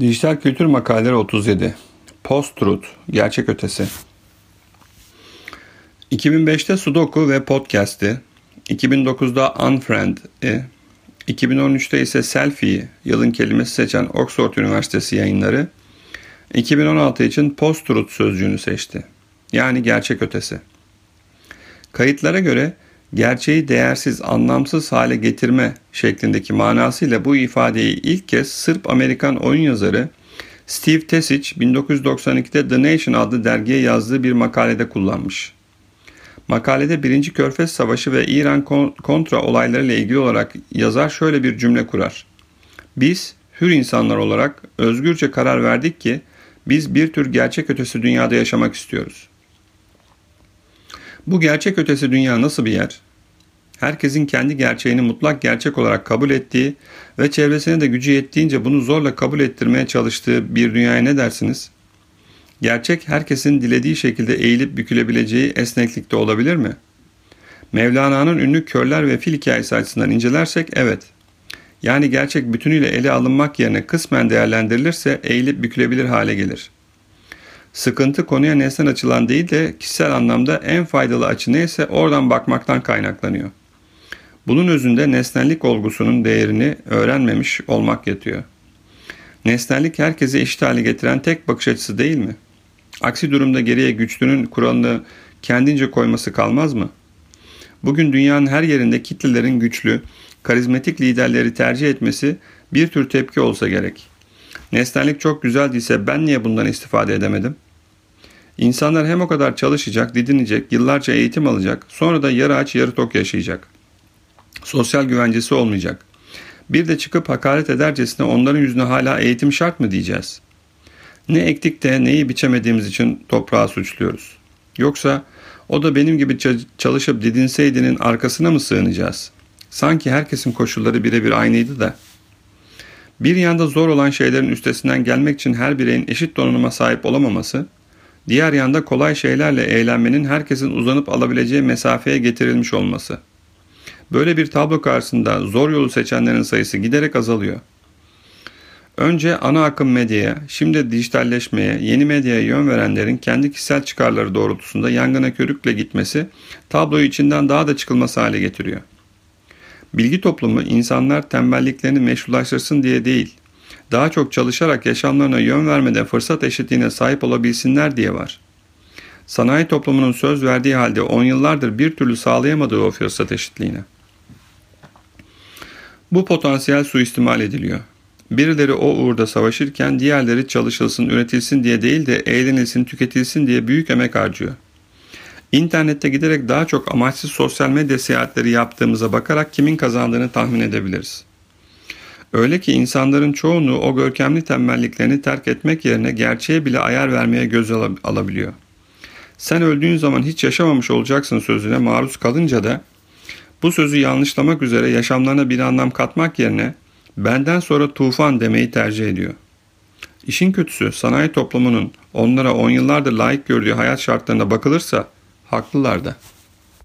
Dijital Kültür Makaleleri 37 Post-Truth, Gerçek Ötesi 2005'te Sudoku ve Podcast'i, 2009'da Unfriend'i, 2013'te ise Selfie'yi yılın kelimesi seçen Oxford Üniversitesi yayınları, 2016 için Post-Truth sözcüğünü seçti. Yani gerçek ötesi. Kayıtlara göre gerçeği değersiz, anlamsız hale getirme şeklindeki manasıyla bu ifadeyi ilk kez Sırp-Amerikan oyun yazarı Steve Tesic 1992'de The Nation adlı dergiye yazdığı bir makalede kullanmış. Makalede 1. Körfez Savaşı ve İran kontra olaylarıyla ilgili olarak yazar şöyle bir cümle kurar. Biz hür insanlar olarak özgürce karar verdik ki biz bir tür gerçek ötesi dünyada yaşamak istiyoruz. Bu gerçek ötesi dünya nasıl bir yer? Herkesin kendi gerçeğini mutlak gerçek olarak kabul ettiği ve çevresine de gücü yettiğince bunu zorla kabul ettirmeye çalıştığı bir dünyaya ne dersiniz? Gerçek herkesin dilediği şekilde eğilip bükülebileceği esneklikte olabilir mi? Mevlana'nın ünlü körler ve fil hikayesi açısından incelersek evet. Yani gerçek bütünüyle ele alınmak yerine kısmen değerlendirilirse eğilip bükülebilir hale gelir. Sıkıntı konuya nesnen açılan değil de kişisel anlamda en faydalı açı neyse oradan bakmaktan kaynaklanıyor. Bunun özünde nesnellik olgusunun değerini öğrenmemiş olmak yatıyor. Nesnellik herkese eşit hale getiren tek bakış açısı değil mi? Aksi durumda geriye güçlünün kuralını kendince koyması kalmaz mı? Bugün dünyanın her yerinde kitlelerin güçlü, karizmatik liderleri tercih etmesi bir tür tepki olsa gerek. Nesnellik çok güzel değilse ben niye bundan istifade edemedim? İnsanlar hem o kadar çalışacak, didinecek, yıllarca eğitim alacak, sonra da yarı aç yarı tok yaşayacak. Sosyal güvencesi olmayacak. Bir de çıkıp hakaret edercesine onların yüzüne hala eğitim şart mı diyeceğiz? Ne ektik de neyi biçemediğimiz için toprağa suçluyoruz. Yoksa o da benim gibi çalışıp didinseydinin arkasına mı sığınacağız? Sanki herkesin koşulları birebir aynıydı da. Bir yanda zor olan şeylerin üstesinden gelmek için her bireyin eşit donanıma sahip olamaması, diğer yanda kolay şeylerle eğlenmenin herkesin uzanıp alabileceği mesafeye getirilmiş olması.'' Böyle bir tablo karşısında zor yolu seçenlerin sayısı giderek azalıyor. Önce ana akım medyaya, şimdi dijitalleşmeye, yeni medyaya yön verenlerin kendi kişisel çıkarları doğrultusunda yangına körükle gitmesi tabloyu içinden daha da çıkılması hale getiriyor. Bilgi toplumu insanlar tembelliklerini meşrulaştırsın diye değil, daha çok çalışarak yaşamlarına yön vermede fırsat eşitliğine sahip olabilsinler diye var. Sanayi toplumunun söz verdiği halde on yıllardır bir türlü sağlayamadığı o fırsat eşitliğine. Bu potansiyel suistimal ediliyor. Birileri o uğurda savaşırken diğerleri çalışılsın, üretilsin diye değil de eğlenilsin, tüketilsin diye büyük emek harcıyor. İnternette giderek daha çok amaçsız sosyal medya seyahatleri yaptığımıza bakarak kimin kazandığını tahmin edebiliriz. Öyle ki insanların çoğunluğu o görkemli tembelliklerini terk etmek yerine gerçeğe bile ayar vermeye göz alabiliyor. Sen öldüğün zaman hiç yaşamamış olacaksın sözüne maruz kalınca da bu sözü yanlışlamak üzere yaşamlarına bir anlam katmak yerine benden sonra tufan demeyi tercih ediyor. İşin kötüsü sanayi toplumunun onlara on yıllardır layık gördüğü hayat şartlarına bakılırsa haklılar da.